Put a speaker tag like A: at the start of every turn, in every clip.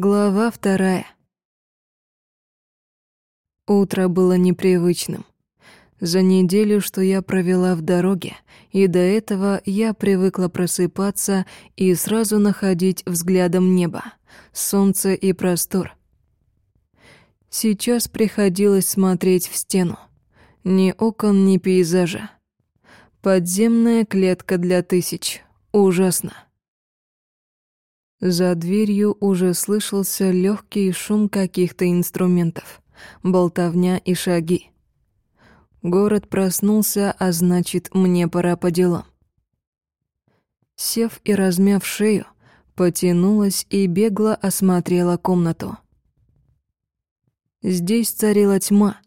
A: Глава вторая. Утро было непривычным. За неделю, что я провела в дороге, и до этого я привыкла просыпаться и сразу находить взглядом небо, солнце и простор. Сейчас приходилось смотреть в стену. Ни окон, ни пейзажа. Подземная клетка для тысяч. Ужасно. За дверью уже слышался легкий шум каких-то инструментов, болтовня и шаги. Город проснулся, а значит, мне пора по делам. Сев и размяв шею, потянулась и бегло осмотрела комнату. Здесь царила тьма,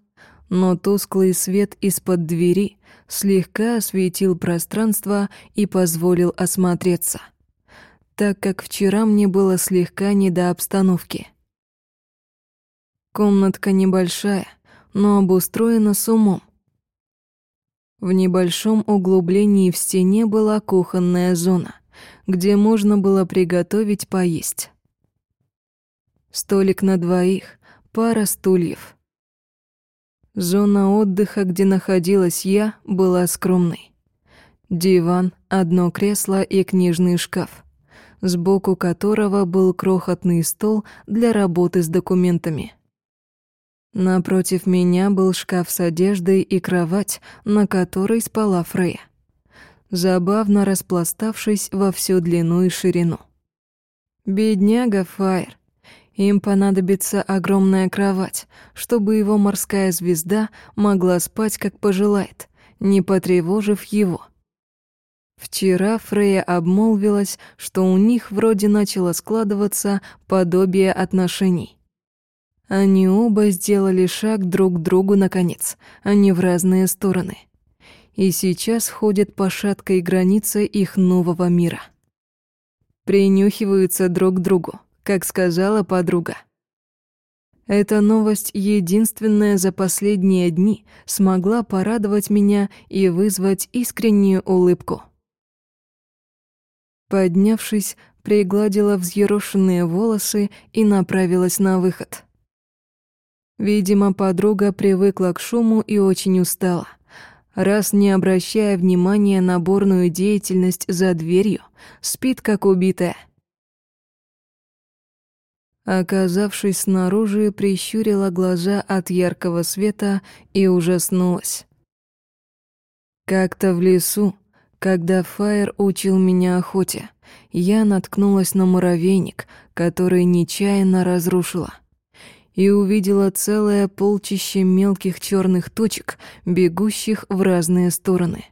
A: но тусклый свет из-под двери слегка осветил пространство и позволил осмотреться так как вчера мне было слегка не до обстановки. Комнатка небольшая, но обустроена с умом. В небольшом углублении в стене была кухонная зона, где можно было приготовить поесть. Столик на двоих, пара стульев. Зона отдыха, где находилась я, была скромной. Диван, одно кресло и книжный шкаф сбоку которого был крохотный стол для работы с документами. Напротив меня был шкаф с одеждой и кровать, на которой спала Фрея, забавно распластавшись во всю длину и ширину. Бедняга Фаер. Им понадобится огромная кровать, чтобы его морская звезда могла спать, как пожелает, не потревожив его. Вчера Фрея обмолвилась, что у них вроде начало складываться подобие отношений. Они оба сделали шаг друг к другу наконец, а не в разные стороны. И сейчас ходят по шаткой границе их нового мира. Принюхиваются друг к другу, как сказала подруга. Эта новость, единственная за последние дни, смогла порадовать меня и вызвать искреннюю улыбку. Поднявшись, пригладила взъерошенные волосы и направилась на выход. Видимо, подруга привыкла к шуму и очень устала. Раз не обращая внимания на бурную деятельность за дверью, спит как убитая. Оказавшись снаружи, прищурила глаза от яркого света и ужаснулась. Как-то в лесу когда Фаер учил меня охоте, я наткнулась на муравейник, который нечаянно разрушила, и увидела целое полчище мелких черных точек, бегущих в разные стороны.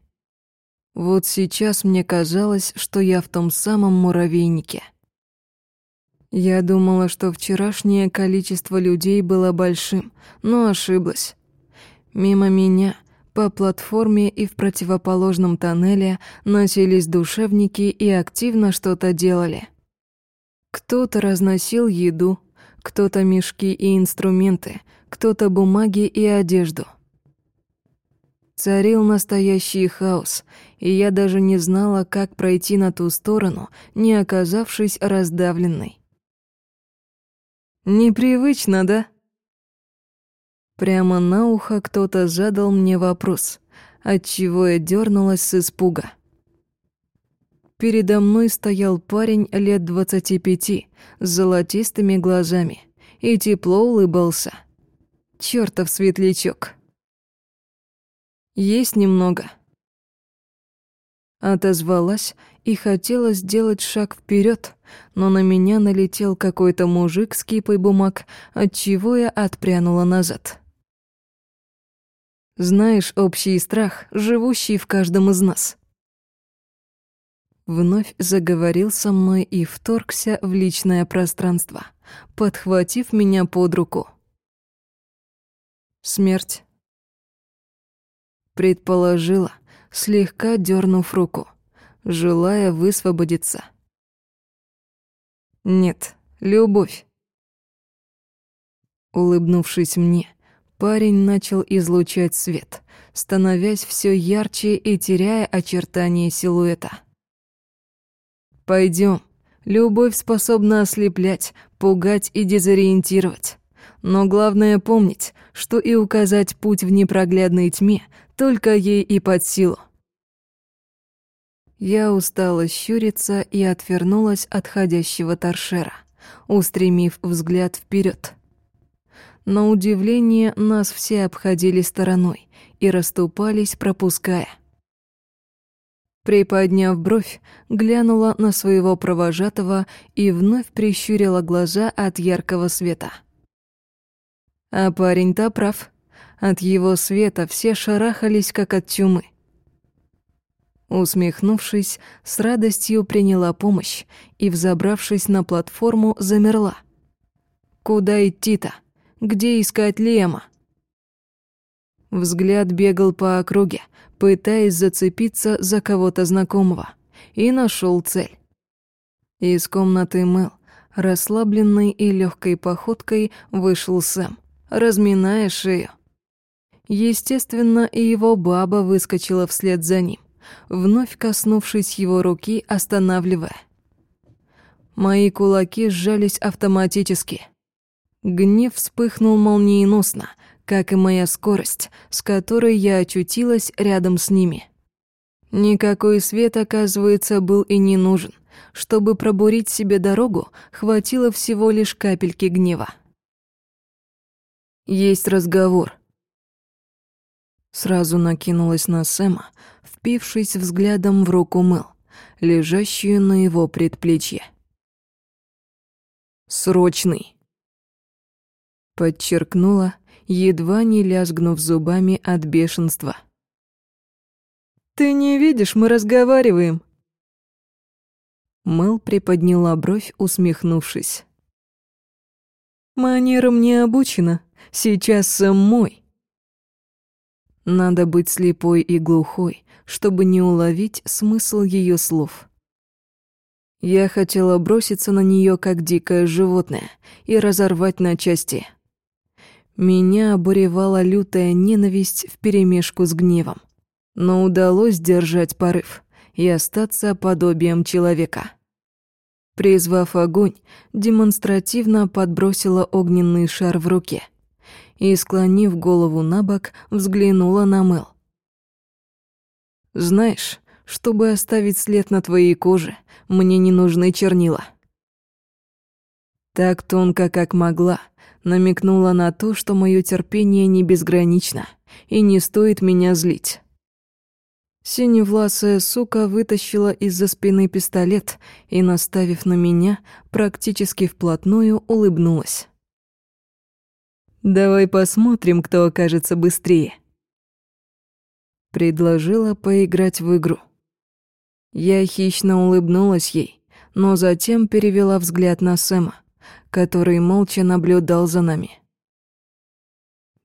A: Вот сейчас мне казалось, что я в том самом муравейнике. Я думала, что вчерашнее количество людей было большим, но ошиблась. Мимо меня — по платформе и в противоположном тоннеле носились душевники и активно что-то делали. Кто-то разносил еду, кто-то мешки и инструменты, кто-то бумаги и одежду. Царил настоящий хаос, и я даже не знала, как пройти на ту сторону, не оказавшись раздавленной. «Непривычно, да?» Прямо на ухо кто-то задал мне вопрос, отчего я дернулась с испуга. Передо мной стоял парень лет двадцати пяти с золотистыми глазами и тепло улыбался. Чёртов светлячок. Есть немного. Отозвалась и хотела сделать шаг вперед, но на меня налетел какой-то мужик с кипой бумаг, отчего я отпрянула назад. Знаешь общий страх, живущий в каждом из нас. Вновь заговорил со мной и вторгся в личное пространство, подхватив меня под руку. Смерть. Предположила, слегка дернув руку, желая высвободиться. Нет, любовь. Улыбнувшись мне, Парень начал излучать свет, становясь все ярче и теряя очертания силуэта. Пойдем. Любовь способна ослеплять, пугать и дезориентировать. Но главное помнить, что и указать путь в непроглядной тьме только ей и под силу. Я устала щуриться и отвернулась от ходящего торшера, устремив взгляд вперед. На удивление нас все обходили стороной и расступались, пропуская. Приподняв бровь, глянула на своего провожатого и вновь прищурила глаза от яркого света. А парень-то прав. От его света все шарахались, как от чумы. Усмехнувшись, с радостью приняла помощь и, взобравшись на платформу, замерла. Куда идти-то? Где искать Лема? Взгляд бегал по округе, пытаясь зацепиться за кого-то знакомого, и нашел цель. Из комнаты Мэл, расслабленной и легкой походкой, вышел Сэм, разминая шею. Естественно, и его баба выскочила вслед за ним, вновь коснувшись его руки, останавливая. Мои кулаки сжались автоматически. Гнев вспыхнул молниеносно, как и моя скорость, с которой я очутилась рядом с ними. Никакой свет, оказывается, был и не нужен. Чтобы пробурить себе дорогу, хватило всего лишь капельки гнева. «Есть разговор». Сразу накинулась на Сэма, впившись взглядом в руку Мэл, лежащую на его предплечье. «Срочный», — подчеркнула, едва не лязгнув зубами от бешенства. «Ты не видишь, мы разговариваем!» Мэл приподняла бровь, усмехнувшись. «Манерам не обучена, сейчас сам мой». Надо быть слепой и глухой, чтобы не уловить смысл ее слов. Я хотела броситься на нее как дикое животное и разорвать на части — меня обуревала лютая ненависть вперемешку с гневом. Но удалось сдержать порыв и остаться подобием человека. Призвав огонь, демонстративно подбросила огненный шар в руке и, склонив голову на бок, взглянула на Мэл. «Знаешь, чтобы оставить след на твоей коже, мне не нужны чернила». Так тонко, как могла, намекнула на то, что мое терпение не безгранично и не стоит меня злить. Синевласая сука вытащила из-за спины пистолет и, наставив на меня, практически вплотную улыбнулась. «Давай посмотрим, кто окажется быстрее». Предложила поиграть в игру. Я хищно улыбнулась ей, но затем перевела взгляд на Сэма который молча наблюдал за нами.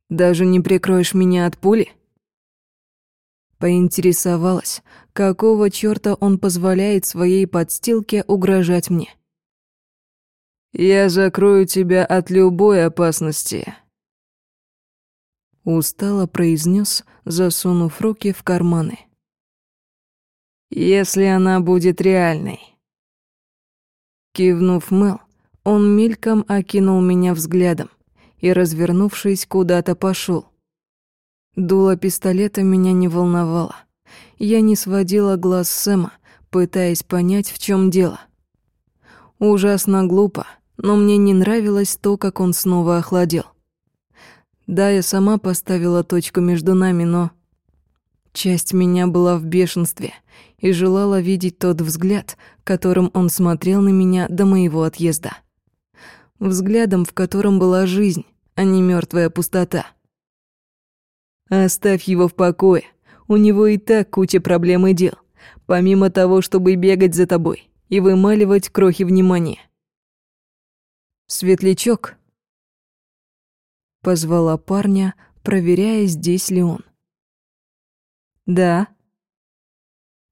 A: «Даже не прикроешь меня от пули?» Поинтересовалась, какого чёрта он позволяет своей подстилке угрожать мне. «Я закрою тебя от любой опасности», — устало произнес, засунув руки в карманы. «Если она будет реальной». Кивнув Мел, он мельком окинул меня взглядом и, развернувшись, куда-то пошел. Дуло пистолета меня не волновало. Я не сводила глаз Сэма, пытаясь понять, в чем дело. Ужасно глупо, но мне не нравилось то, как он снова охладел. Да, я сама поставила точку между нами, но... Часть меня была в бешенстве и желала видеть тот взгляд, которым он смотрел на меня до моего отъезда взглядом, в котором была жизнь, а не мертвая пустота. Оставь его в покое. У него и так куча проблем и дел, помимо того, чтобы бегать за тобой и вымаливать крохи внимания. Светлячок позвала парня, проверяя, здесь ли он. Да.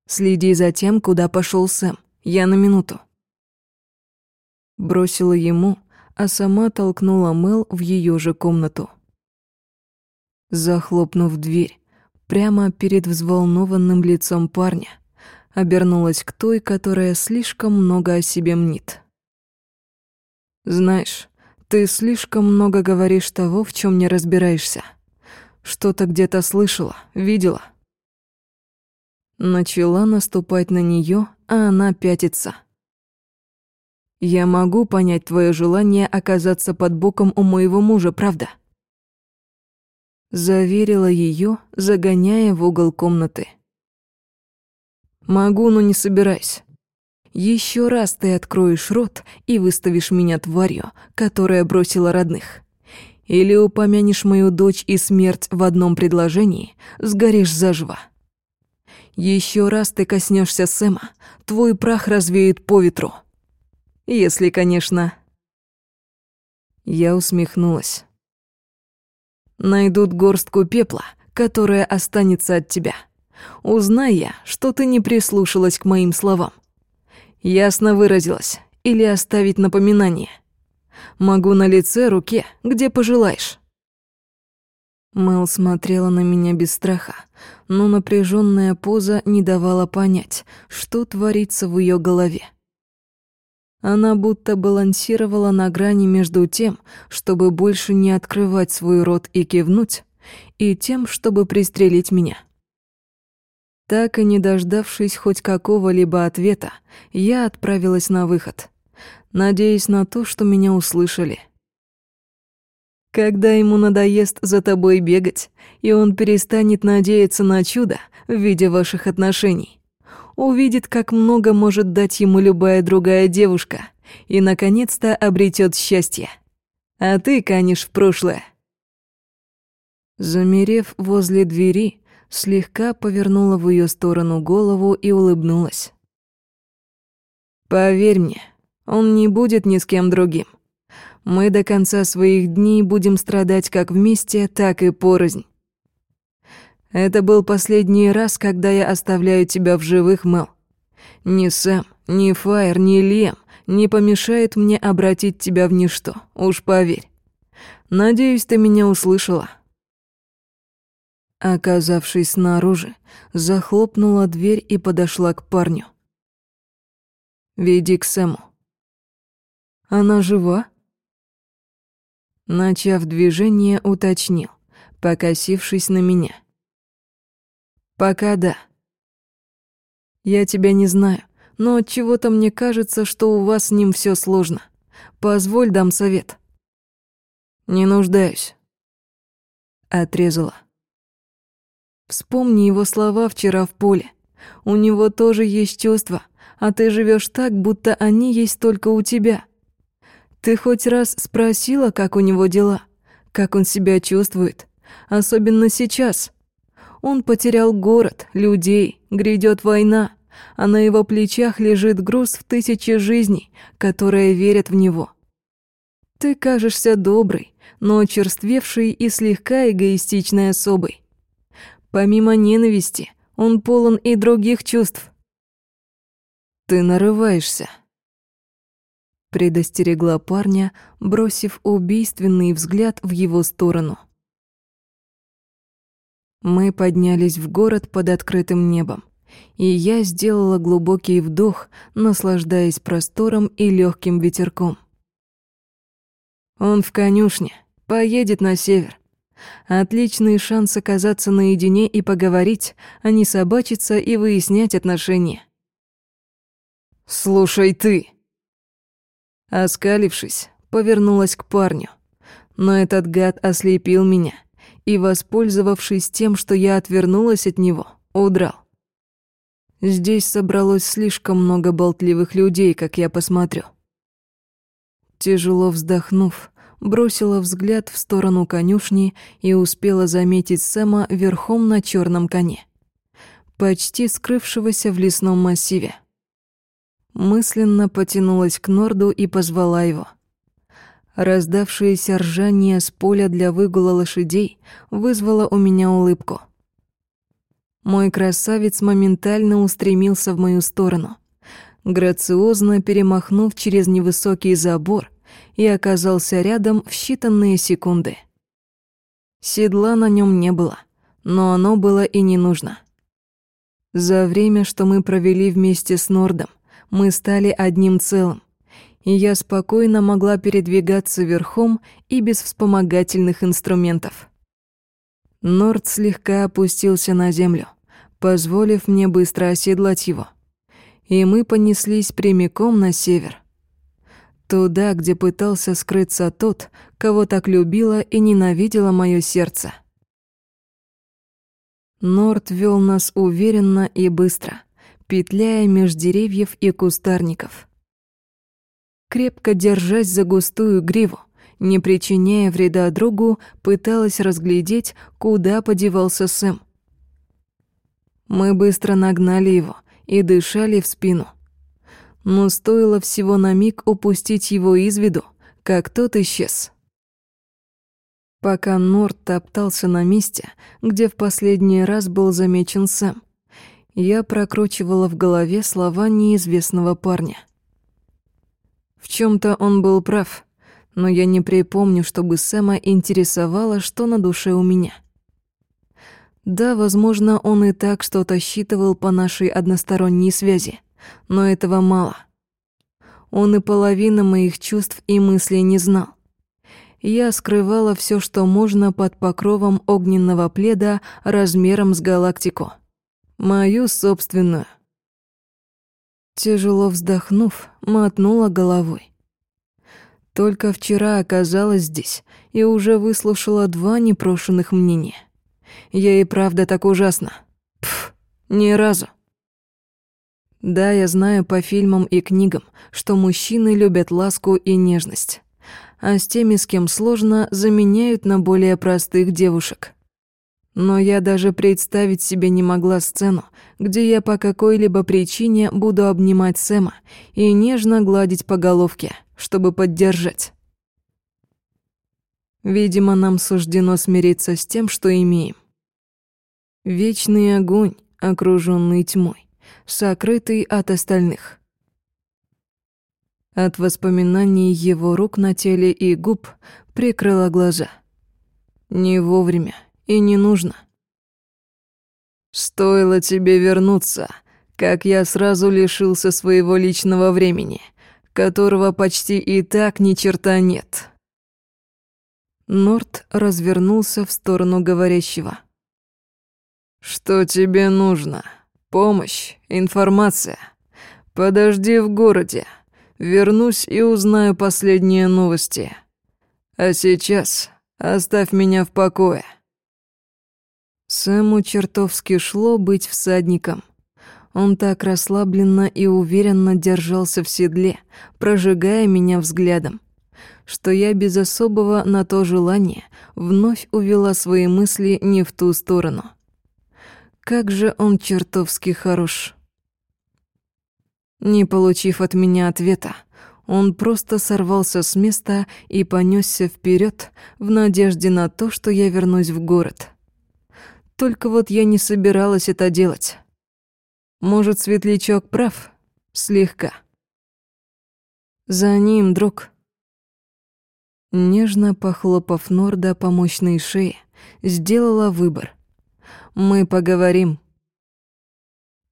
A: Следи за тем, куда пошел Сэм. Я на минуту. Бросила ему, а сама толкнула Мел в ее же комнату. Захлопнув дверь, прямо перед взволнованным лицом парня, обернулась к той, которая слишком много о себе мнит. Знаешь, ты слишком много говоришь того, в чем не разбираешься. Что-то где-то слышала, видела. Начала наступать на нее, а она пятится. Я могу понять твое желание оказаться под боком у моего мужа, правда? Заверила ее, загоняя в угол комнаты. Могу, но не собираюсь. Еще раз ты откроешь рот и выставишь меня тварью, которая бросила родных. Или упомянешь мою дочь и смерть в одном предложении, сгоришь заживо. Еще раз ты коснешься Сэма, твой прах развеет по ветру. Если, конечно... Я усмехнулась. Найдут горстку пепла, которая останется от тебя. Узнай я, что ты не прислушалась к моим словам. Ясно выразилась. Или оставить напоминание. Могу на лице, руке, где пожелаешь. Мэл смотрела на меня без страха, но напряженная поза не давала понять, что творится в ее голове. Она будто балансировала на грани между тем, чтобы больше не открывать свой рот и кивнуть, и тем, чтобы пристрелить меня. Так и не дождавшись хоть какого-либо ответа, я отправилась на выход, надеясь на то, что меня услышали. Когда ему надоест за тобой бегать, и он перестанет надеяться на чудо в виде ваших отношений, увидит, как много может дать ему любая другая девушка, и, наконец-то, обретет счастье. А ты канешь в прошлое. Замерев возле двери, слегка повернула в ее сторону голову и улыбнулась. «Поверь мне, он не будет ни с кем другим. Мы до конца своих дней будем страдать как вместе, так и порознь. Это был последний раз, когда я оставляю тебя в живых, Мэл. Ни Сэм, ни Фаер, ни Лем не помешает мне обратить тебя в ничто, уж поверь. Надеюсь, ты меня услышала». Оказавшись снаружи, захлопнула дверь и подошла к парню. «Веди к Сэму». «Она жива?» Начав движение, уточнил, покосившись на меня. «Пока да. Я тебя не знаю, но от чего то мне кажется, что у вас с ним все сложно. Позволь дам совет». «Не нуждаюсь», — отрезала. Вспомни его слова вчера в поле. У него тоже есть чувства, а ты живешь так, будто они есть только у тебя. Ты хоть раз спросила, как у него дела? Как он себя чувствует? Особенно сейчас. Он потерял город, людей, грядет война, а на его плечах лежит груз в тысячи жизней, которые верят в него. Ты кажешься доброй, но черствевшей и слегка эгоистичной особой. Помимо ненависти, он полон и других чувств. Ты нарываешься. Предостерегла парня, бросив убийственный взгляд в его сторону. Мы поднялись в город под открытым небом, и я сделала глубокий вдох, наслаждаясь простором и легким ветерком. Он в конюшне, поедет на север. Отличный шанс оказаться наедине и поговорить, а не собачиться и выяснять отношения. «Слушай ты!» Оскалившись, повернулась к парню. Но этот гад ослепил меня и, воспользовавшись тем, что я отвернулась от него, удрал. Здесь собралось слишком много болтливых людей, как я посмотрю. Тяжело вздохнув, бросила взгляд в сторону конюшни и успела заметить Сэма верхом на черном коне, почти скрывшегося в лесном массиве. Мысленно потянулась к Норду и позвала его. Раздавшееся ржание с поля для выгула лошадей вызвало у меня улыбку. Мой красавец моментально устремился в мою сторону, грациозно перемахнув через невысокий забор и оказался рядом в считанные секунды. Седла на нем не было, но оно было и не нужно. За время, что мы провели вместе с Нордом, мы стали одним целым, и я спокойно могла передвигаться верхом и без вспомогательных инструментов. Норд слегка опустился на землю, позволив мне быстро оседлать его. И мы понеслись прямиком на север. Туда, где пытался скрыться тот, кого так любило и ненавидело мое сердце. Норд вел нас уверенно и быстро, петляя меж деревьев и кустарников. Крепко держась за густую гриву, не причиняя вреда другу, пыталась разглядеть, куда подевался Сэм. Мы быстро нагнали его и дышали в спину. Но стоило всего на миг упустить его из виду, как тот исчез. Пока Норд топтался на месте, где в последний раз был замечен Сэм, я прокручивала в голове слова неизвестного парня. В чем то он был прав — но я не припомню, чтобы Сэма интересовало, что на душе у меня. Да, возможно, он и так что-то считывал по нашей односторонней связи, но этого мало. Он и половины моих чувств и мыслей не знал. Я скрывала все, что можно под покровом огненного пледа размером с галактику. Мою собственную. Тяжело вздохнув, мотнула головой. Только вчера оказалась здесь и уже выслушала два непрошенных мнения. Я и правда так ужасно. Пф, ни разу. Да, я знаю по фильмам и книгам, что мужчины любят ласку и нежность, а с теми, с кем сложно, заменяют на более простых девушек. Но я даже представить себе не могла сцену, где я по какой-либо причине буду обнимать Сэма и нежно гладить по головке — чтобы поддержать. Видимо, нам суждено смириться с тем, что имеем. Вечный огонь, окруженный тьмой, сокрытый от остальных. От воспоминаний его рук на теле и губ прикрыла глаза. Не вовремя и не нужно. «Стоило тебе вернуться, как я сразу лишился своего личного времени», которого почти и так ни черта нет. Норт развернулся в сторону говорящего. «Что тебе нужно? Помощь? Информация? Подожди в городе. Вернусь и узнаю последние новости. А сейчас оставь меня в покое». Сэму чертовски шло быть всадником. Он так расслабленно и уверенно держался в седле, прожигая меня взглядом, что я без особого на то желания вновь увела свои мысли не в ту сторону. Как же он чертовски хорош. Не получив от меня ответа, он просто сорвался с места и понесся вперед в надежде на то, что я вернусь в город. Только вот я не собиралась это делать. Может, светлячок прав? Слегка. За ним, друг. Нежно похлопав Норда по мощной шее, сделала выбор. Мы поговорим.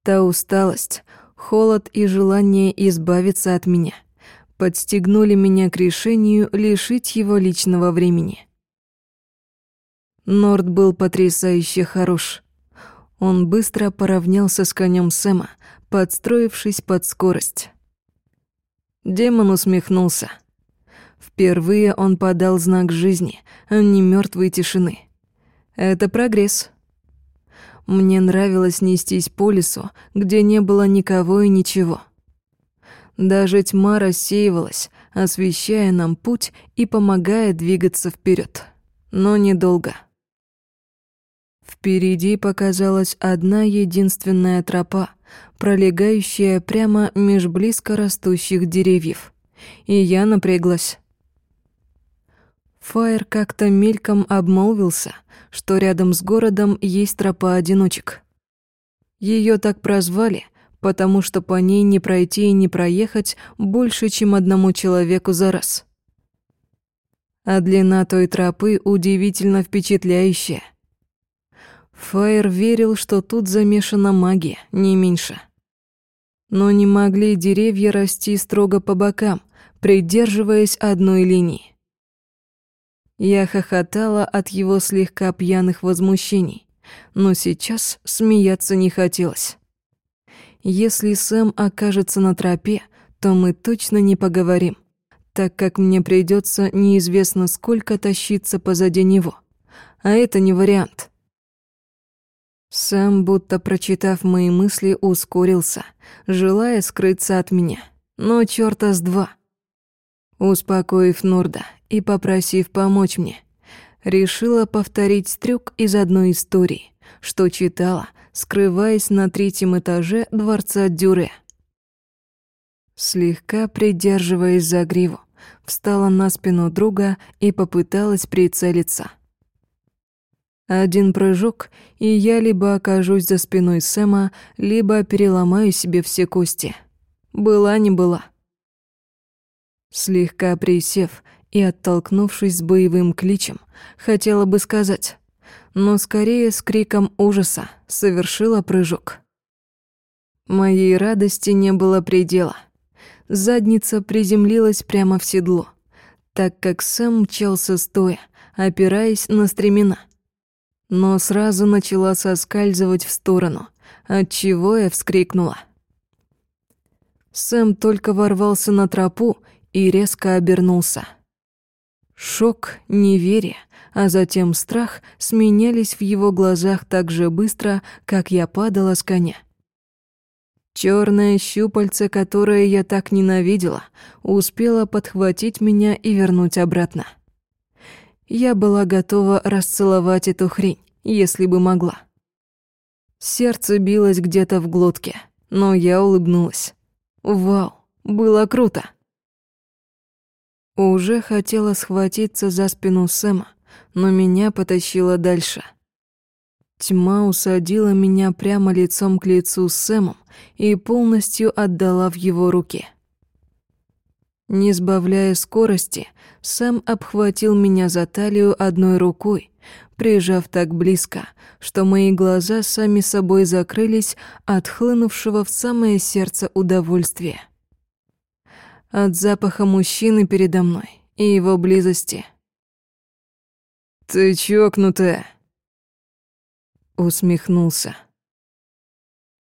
A: Та усталость, холод и желание избавиться от меня подстегнули меня к решению лишить его личного времени. Норд был потрясающе хорош. Он быстро поравнялся с конем Сэма, подстроившись под скорость. Демон усмехнулся. Впервые он подал знак жизни, а не мертвой тишины. Это прогресс. Мне нравилось нестись по лесу, где не было никого и ничего. Даже тьма рассеивалась, освещая нам путь и помогая двигаться вперед, но недолго. Впереди показалась одна единственная тропа, пролегающая прямо меж близко растущих деревьев. И я напряглась. Фаер как-то мельком обмолвился, что рядом с городом есть тропа одиночек. Ее так прозвали, потому что по ней не пройти и не проехать больше, чем одному человеку за раз. А длина той тропы удивительно впечатляющая — Фаер верил, что тут замешана магия, не меньше. Но не могли деревья расти строго по бокам, придерживаясь одной линии. Я хохотала от его слегка пьяных возмущений, но сейчас смеяться не хотелось. Если Сэм окажется на тропе, то мы точно не поговорим, так как мне придется неизвестно сколько тащиться позади него. А это не вариант. Сэм, будто прочитав мои мысли, ускорился, желая скрыться от меня. Но чёрта с два. Успокоив Норда и попросив помочь мне, решила повторить трюк из одной истории, что читала, скрываясь на третьем этаже дворца Дюре. Слегка придерживаясь за гриву, встала на спину друга и попыталась прицелиться. Один прыжок, и я либо окажусь за спиной Сэма, либо переломаю себе все кости. Была не была. Слегка присев и оттолкнувшись с боевым кличем, хотела бы сказать, но скорее с криком ужаса совершила прыжок. Моей радости не было предела. Задница приземлилась прямо в седло, так как Сэм мчался стоя, опираясь на стремена. Но сразу начала соскальзывать в сторону, отчего я вскрикнула. Сэм только ворвался на тропу и резко обернулся. Шок, неверие, а затем страх сменялись в его глазах так же быстро, как я падала с коня. Черное щупальце, которое я так ненавидела, успело подхватить меня и вернуть обратно. Я была готова расцеловать эту хрень, если бы могла. Сердце билось где-то в глотке, но я улыбнулась. Вау, было круто. Уже хотела схватиться за спину Сэма, но меня потащило дальше. Тьма усадила меня прямо лицом к лицу с Сэмом и полностью отдала в его руки. Не сбавляя скорости, Сэм обхватил меня за талию одной рукой, прижав так близко, что мои глаза сами собой закрылись от хлынувшего в самое сердце удовольствия. От запаха мужчины передо мной и его близости — «Ты чокнутая!» Усмехнулся.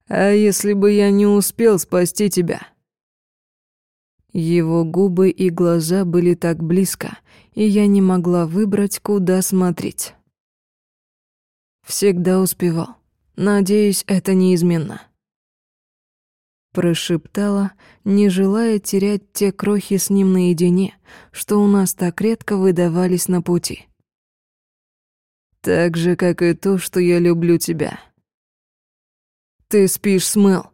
A: «А если бы я не успел спасти тебя?» Его губы и глаза были так близко, и я не могла выбрать, куда смотреть. Всегда успевал. Надеюсь, это неизменно. Прошептала, не желая терять те крохи с ним наедине, что у нас так редко выдавались на пути. Так же, как и то, что я люблю тебя. Ты спишь с Мэл.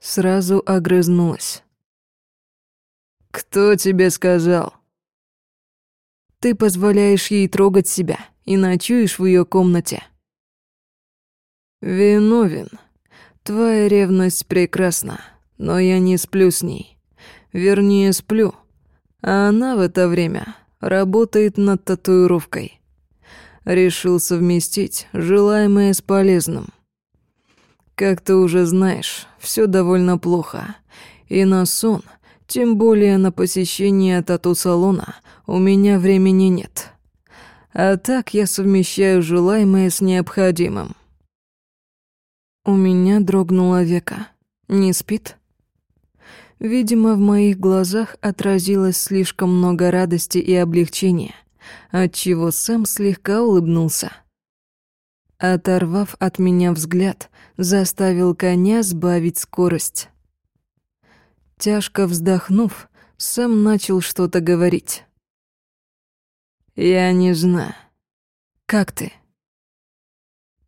A: Сразу огрызнулась. Кто тебе сказал? Ты позволяешь ей трогать себя и ночуешь в ее комнате. Виновен. Твоя ревность прекрасна, но я не сплю с ней. Вернее, сплю. А она в это время работает над татуировкой решил совместить желаемое с полезным. Как ты уже знаешь, все довольно плохо. И на сон, тем более на посещение тату-салона, у меня времени нет. А так я совмещаю желаемое с необходимым. У меня дрогнуло века. Не спит? Видимо, в моих глазах отразилось слишком много радости и облегчения — отчего Сэм слегка улыбнулся. Оторвав от меня взгляд, заставил коня сбавить скорость. Тяжко вздохнув, Сэм начал что-то говорить. «Я не знаю. Как ты?»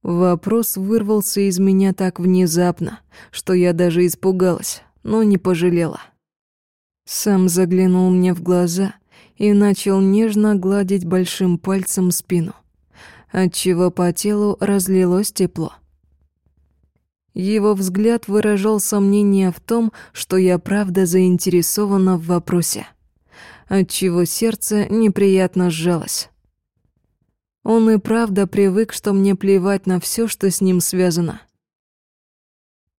A: Вопрос вырвался из меня так внезапно, что я даже испугалась, но не пожалела. Сэм заглянул мне в глаза и начал нежно гладить большим пальцем спину, отчего по телу разлилось тепло. Его взгляд выражал сомнение в том, что я правда заинтересована в вопросе, отчего сердце неприятно сжалось. Он и правда привык, что мне плевать на все, что с ним связано.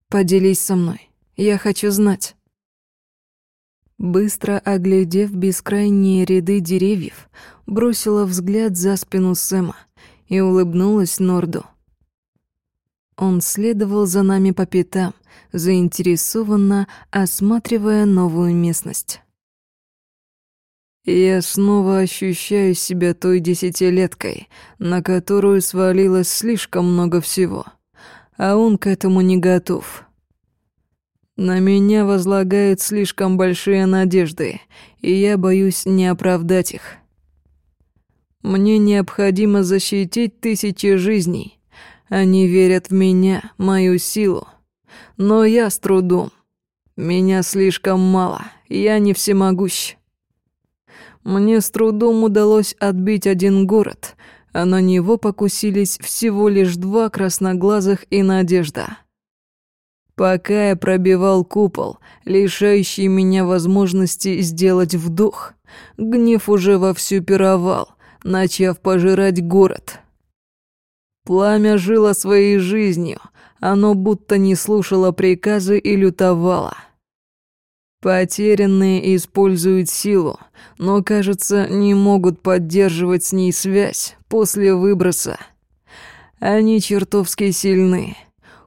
A: Поделись со мной. Я хочу знать. Быстро оглядев бескрайние ряды деревьев, бросила взгляд за спину Сэма и улыбнулась Норду. Он следовал за нами по пятам, заинтересованно осматривая новую местность. Я снова ощущаю себя той десятилеткой, на которую свалилось слишком много всего, а он к этому не готов. На меня возлагают слишком большие надежды, и я боюсь не оправдать их. Мне необходимо защитить тысячи жизней. Они верят в меня, мою силу. Но я с трудом. Меня слишком мало, я не всемогущ. Мне с трудом удалось отбить один город, а на него покусились всего лишь два красноглазых и надежда. Пока я пробивал купол, лишающий меня возможности сделать вдох, гнев уже вовсю пировал, начав пожирать город. Пламя жило своей жизнью, оно будто не слушало приказы и лютовало — Потерянные используют силу, но, кажется, не могут поддерживать с ней связь после выброса. Они чертовски сильны.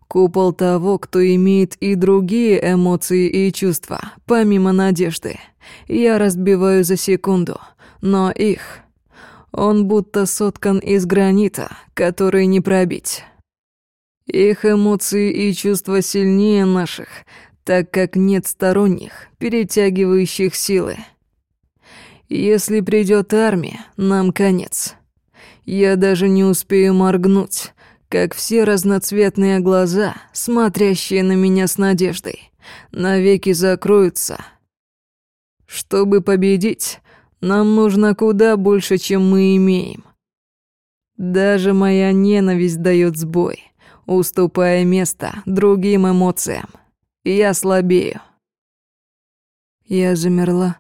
A: Купол того, кто имеет и другие эмоции и чувства, помимо надежды. Я разбиваю за секунду, но их... Он будто соткан из гранита, который не пробить. Их эмоции и чувства сильнее наших, так как нет сторонних, перетягивающих силы. Если придет армия, нам конец. Я даже не успею моргнуть, как все разноцветные глаза, смотрящие на меня с надеждой, навеки закроются. Чтобы победить, нам нужно куда больше, чем мы имеем. Даже моя ненависть дает сбой, уступая место другим эмоциям. Я слабею». Я замерла,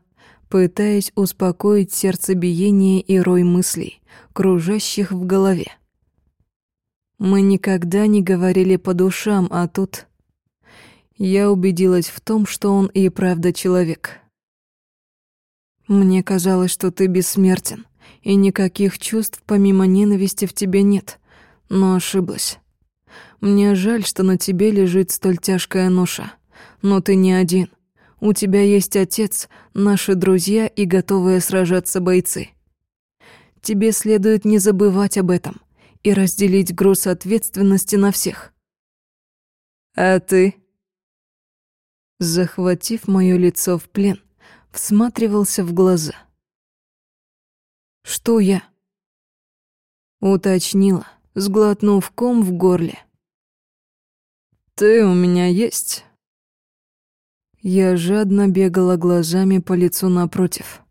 A: пытаясь успокоить сердцебиение и рой мыслей, кружащих в голове. Мы никогда не говорили по душам, а тут... Я убедилась в том, что он и правда человек. Мне казалось, что ты бессмертен, и никаких чувств помимо ненависти в тебе нет, но ошиблась. Мне жаль, что на тебе лежит столь тяжкая ноша. Но ты не один. У тебя есть отец, наши друзья и готовые сражаться бойцы. Тебе следует не забывать об этом и разделить груз ответственности на всех. А ты? Захватив моё лицо в плен, всматривался в глаза. Что я? Уточнила, сглотнув ком в горле. «Ты у меня есть». Я жадно бегала глазами по лицу напротив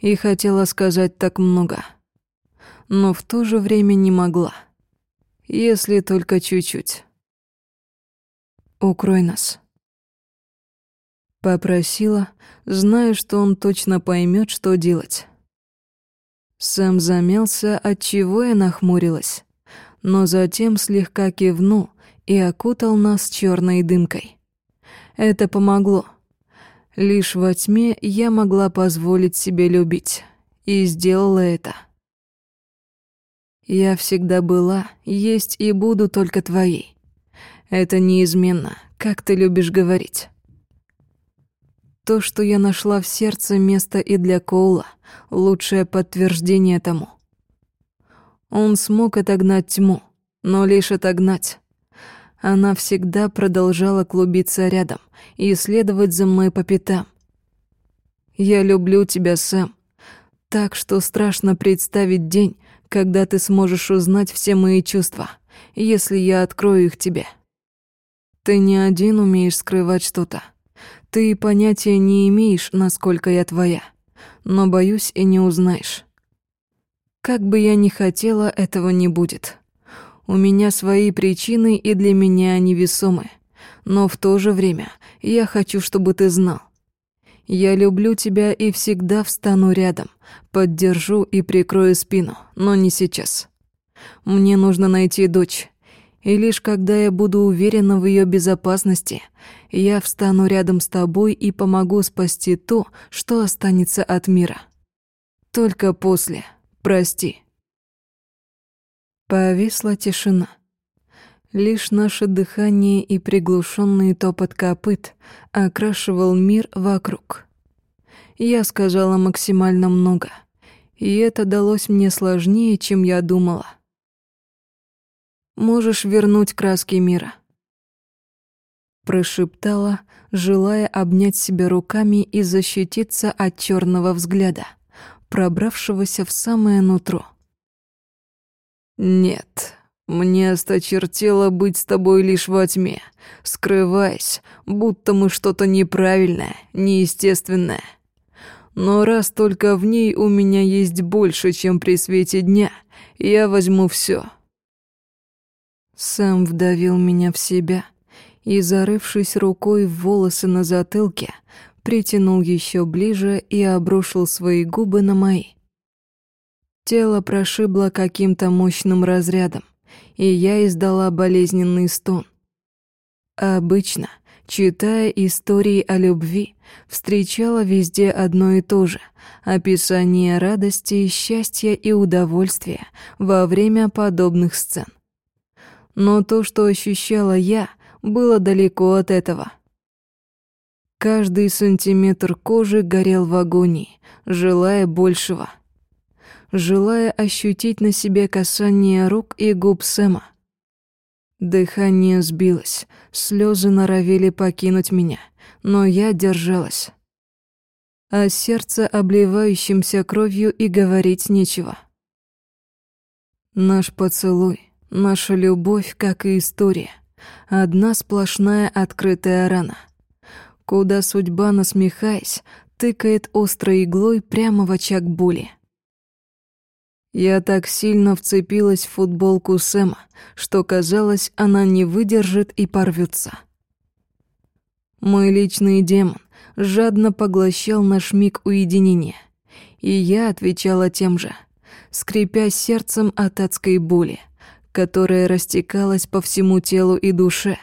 A: и хотела сказать так много, но в то же время не могла, если только чуть-чуть. «Укрой нас», — попросила, зная, что он точно поймет, что делать. Сам замялся, от чего я нахмурилась, но затем слегка кивнул и окутал нас черной дымкой. Это помогло. Лишь во тьме я могла позволить себе любить, и сделала это. Я всегда была, есть и буду только твоей. Это неизменно, как ты любишь говорить. То, что я нашла в сердце место и для Коула, лучшее подтверждение тому. Он смог отогнать тьму, но лишь отогнать. Она всегда продолжала клубиться рядом и следовать за мной по пятам. «Я люблю тебя, Сэм. Так что страшно представить день, когда ты сможешь узнать все мои чувства, если я открою их тебе. Ты не один умеешь скрывать что-то. Ты понятия не имеешь, насколько я твоя, но боюсь и не узнаешь. Как бы я ни хотела, этого не будет. У меня свои причины, и для меня они весомы. Но в то же время я хочу, чтобы ты знал. Я люблю тебя и всегда встану рядом, поддержу и прикрою спину, но не сейчас. Мне нужно найти дочь, и лишь когда я буду уверена в ее безопасности, я встану рядом с тобой и помогу спасти то, что останется от мира. Только после. Прости. Повисла тишина. Лишь наше дыхание и приглушенный топот копыт окрашивал мир вокруг. Я сказала максимально много, и это далось мне сложнее, чем я думала. Можешь вернуть краски мира. Прошептала, желая обнять себя руками и защититься от черного взгляда, пробравшегося в самое нутро. Нет, мне осточертело быть с тобой лишь во тьме, скрываясь, будто мы что-то неправильное, неестественное. Но раз только в ней у меня есть больше, чем при свете дня, я возьму все. Сам вдавил меня в себя и, зарывшись рукой в волосы на затылке, притянул еще ближе и обрушил свои губы на мои. Тело прошибло каким-то мощным разрядом, и я издала болезненный стон. Обычно, читая истории о любви, встречала везде одно и то же — описание радости, счастья и удовольствия во время подобных сцен. Но то, что ощущала я, было далеко от этого. Каждый сантиметр кожи горел в агонии, желая большего — желая ощутить на себе касание рук и губ Сэма. Дыхание сбилось, слезы норовили покинуть меня, но я держалась. А сердце обливающимся кровью и говорить нечего. Наш поцелуй, наша любовь, как и история, одна сплошная открытая рана, куда судьба, насмехаясь, тыкает острой иглой прямо в очаг боли. Я так сильно вцепилась в футболку Сэма, что казалось, она не выдержит и порвется. Мой личный демон жадно поглощал наш миг уединения, и я отвечала тем же, скрипя сердцем от адской боли, которая растекалась по всему телу и душе,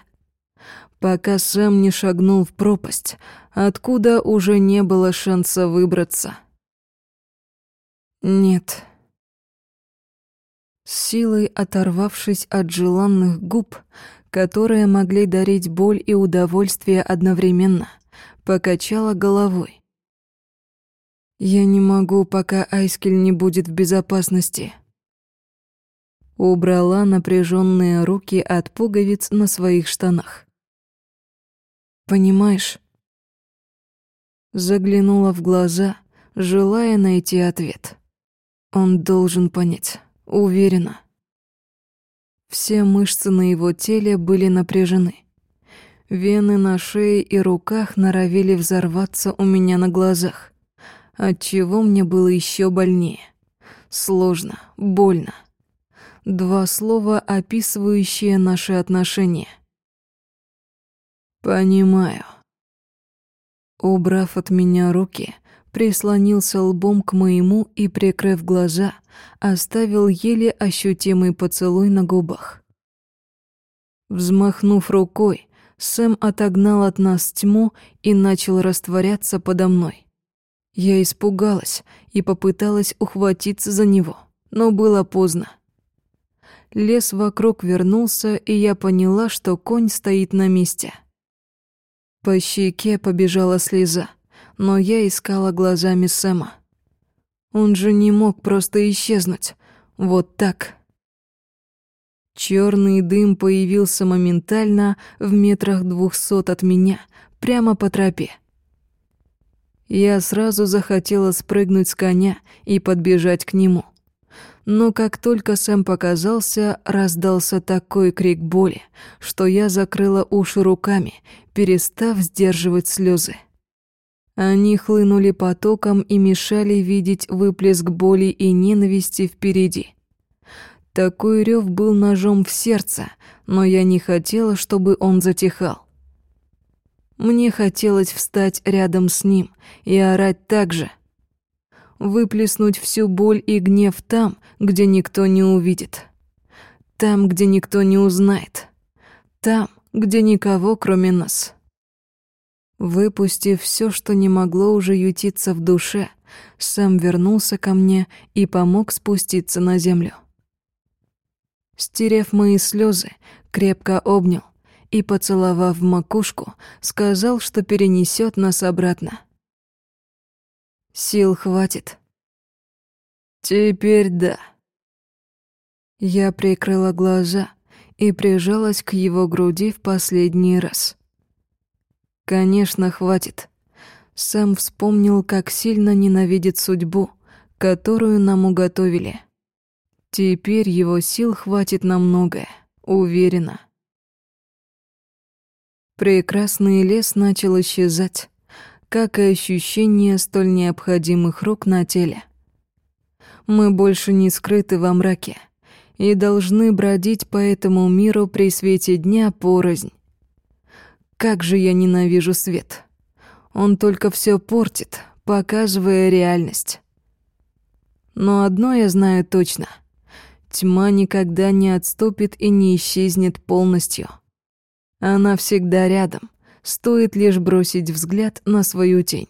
A: пока Сэм не шагнул в пропасть, откуда уже не было шанса выбраться. Нет, с силой оторвавшись от желанных губ, которые могли дарить боль и удовольствие одновременно, покачала головой. «Я не могу, пока Айскель не будет в безопасности». Убрала напряженные руки от пуговиц на своих штанах. «Понимаешь?» Заглянула в глаза, желая найти ответ. Он должен понять. Уверена. Все мышцы на его теле были напряжены. Вены на шее и руках норовили взорваться у меня на глазах, отчего мне было еще больнее. Сложно, больно. Два слова, описывающие наши отношения. «Понимаю». Убрав от меня руки, прислонился лбом к моему и, прикрыв глаза, оставил еле ощутимый поцелуй на губах. Взмахнув рукой, Сэм отогнал от нас тьму и начал растворяться подо мной. Я испугалась и попыталась ухватиться за него, но было поздно. Лес вокруг вернулся, и я поняла, что конь стоит на месте. По щеке побежала слеза но я искала глазами Сэма. Он же не мог просто исчезнуть. Вот так. Черный дым появился моментально в метрах двухсот от меня, прямо по тропе. Я сразу захотела спрыгнуть с коня и подбежать к нему. Но как только Сэм показался, раздался такой крик боли, что я закрыла уши руками, перестав сдерживать слезы. Они хлынули потоком и мешали видеть выплеск боли и ненависти впереди. Такой рев был ножом в сердце, но я не хотела, чтобы он затихал. Мне хотелось встать рядом с ним и орать так же. Выплеснуть всю боль и гнев там, где никто не увидит. Там, где никто не узнает. Там, где никого, кроме нас. Выпустив все, что не могло уже ютиться в душе, сам вернулся ко мне и помог спуститься на землю. Стерев мои слезы, крепко обнял и, поцеловав в макушку, сказал, что перенесет нас обратно. Сил хватит. Теперь да. Я прикрыла глаза и прижалась к его груди в последний раз. Конечно, хватит. Сам вспомнил, как сильно ненавидит судьбу, которую нам уготовили. Теперь его сил хватит на многое, уверена. Прекрасный лес начал исчезать, как и ощущение столь необходимых рук на теле. Мы больше не скрыты во мраке и должны бродить по этому миру при свете дня порознь. Как же я ненавижу свет. Он только все портит, показывая реальность. Но одно я знаю точно — Тьма никогда не отступит и не исчезнет полностью. Она всегда рядом, стоит лишь бросить взгляд на свою тень.